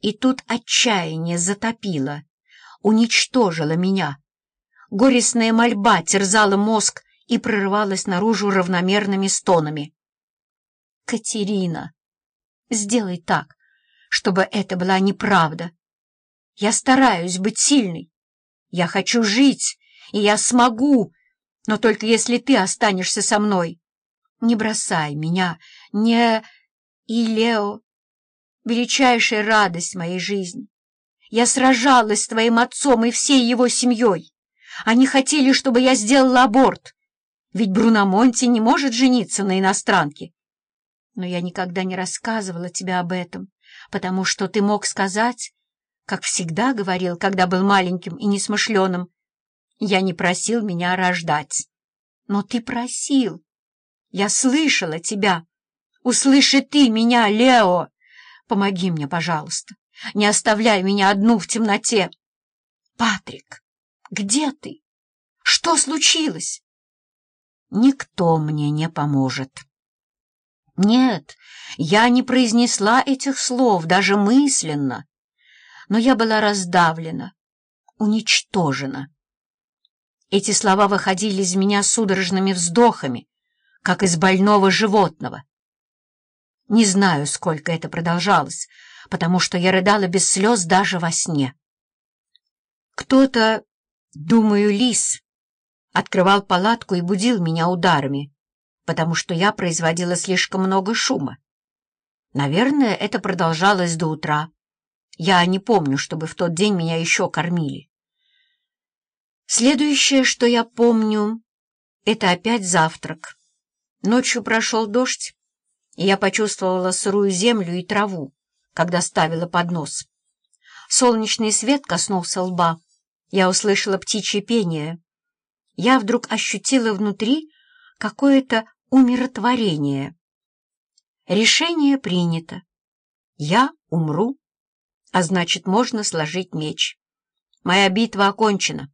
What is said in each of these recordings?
И тут отчаяние затопило, уничтожило меня. Горестная мольба терзала мозг и прорывалась наружу равномерными стонами. «Катерина, сделай так, чтобы это была неправда. Я стараюсь быть сильной. Я хочу жить, и я смогу, но только если ты останешься со мной. Не бросай меня, не... И Лео — величайшая радость моей жизни. Я сражалась с твоим отцом и всей его семьей. Они хотели, чтобы я сделала аборт, ведь Бруно Монти не может жениться на иностранке. Но я никогда не рассказывала тебе об этом, потому что ты мог сказать, как всегда говорил, когда был маленьким и несмышленым, я не просил меня рождать. Но ты просил. Я слышала тебя. Услыши ты меня, Лео. Помоги мне, пожалуйста. Не оставляй меня одну в темноте. Патрик, где ты? Что случилось? Никто мне не поможет. Нет, я не произнесла этих слов, даже мысленно. Но я была раздавлена, уничтожена. Эти слова выходили из меня судорожными вздохами, как из больного животного. Не знаю, сколько это продолжалось, потому что я рыдала без слез даже во сне. Кто-то, думаю, лис, открывал палатку и будил меня ударами, потому что я производила слишком много шума. Наверное, это продолжалось до утра. Я не помню, чтобы в тот день меня еще кормили. Следующее, что я помню, это опять завтрак. Ночью прошел дождь, и я почувствовала сырую землю и траву, когда ставила поднос. Солнечный свет коснулся лба. Я услышала птичье пение. Я вдруг ощутила внутри какое-то умиротворение. Решение принято. Я умру, а значит, можно сложить меч. Моя битва окончена.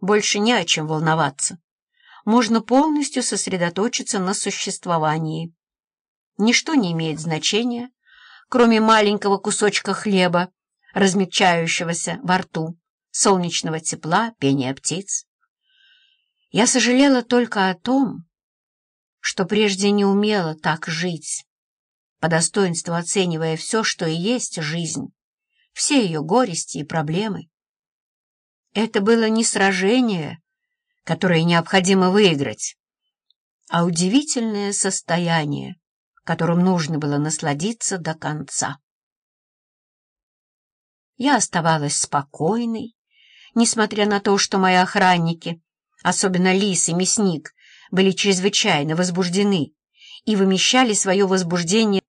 Больше не о чем волноваться. Можно полностью сосредоточиться на существовании. Ничто не имеет значения, кроме маленького кусочка хлеба, размягчающегося во рту, солнечного тепла, пения птиц. Я сожалела только о том, что прежде не умела так жить, по достоинству оценивая все, что и есть жизнь, все ее горести и проблемы. Это было не сражение, которое необходимо выиграть, а удивительное состояние, которым нужно было насладиться до конца. Я оставалась спокойной, несмотря на то, что мои охранники, особенно Лис и Мясник, были чрезвычайно возбуждены и вымещали свое возбуждение.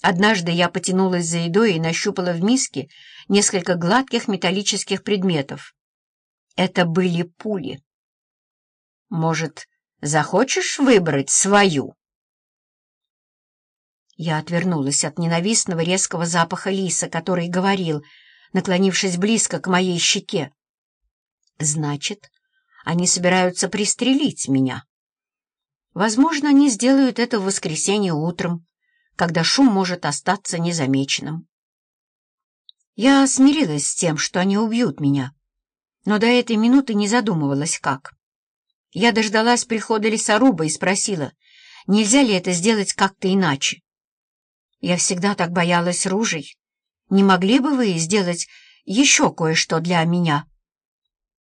Однажды я потянулась за едой и нащупала в миске несколько гладких металлических предметов. Это были пули. Может, захочешь выбрать свою? Я отвернулась от ненавистного резкого запаха лиса, который говорил, наклонившись близко к моей щеке. Значит, они собираются пристрелить меня. Возможно, они сделают это в воскресенье утром, когда шум может остаться незамеченным. Я смирилась с тем, что они убьют меня, но до этой минуты не задумывалась, как. Я дождалась прихода лесоруба и спросила, нельзя ли это сделать как-то иначе. Я всегда так боялась ружей. Не могли бы вы сделать еще кое-что для меня?»